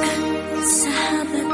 ask sahabat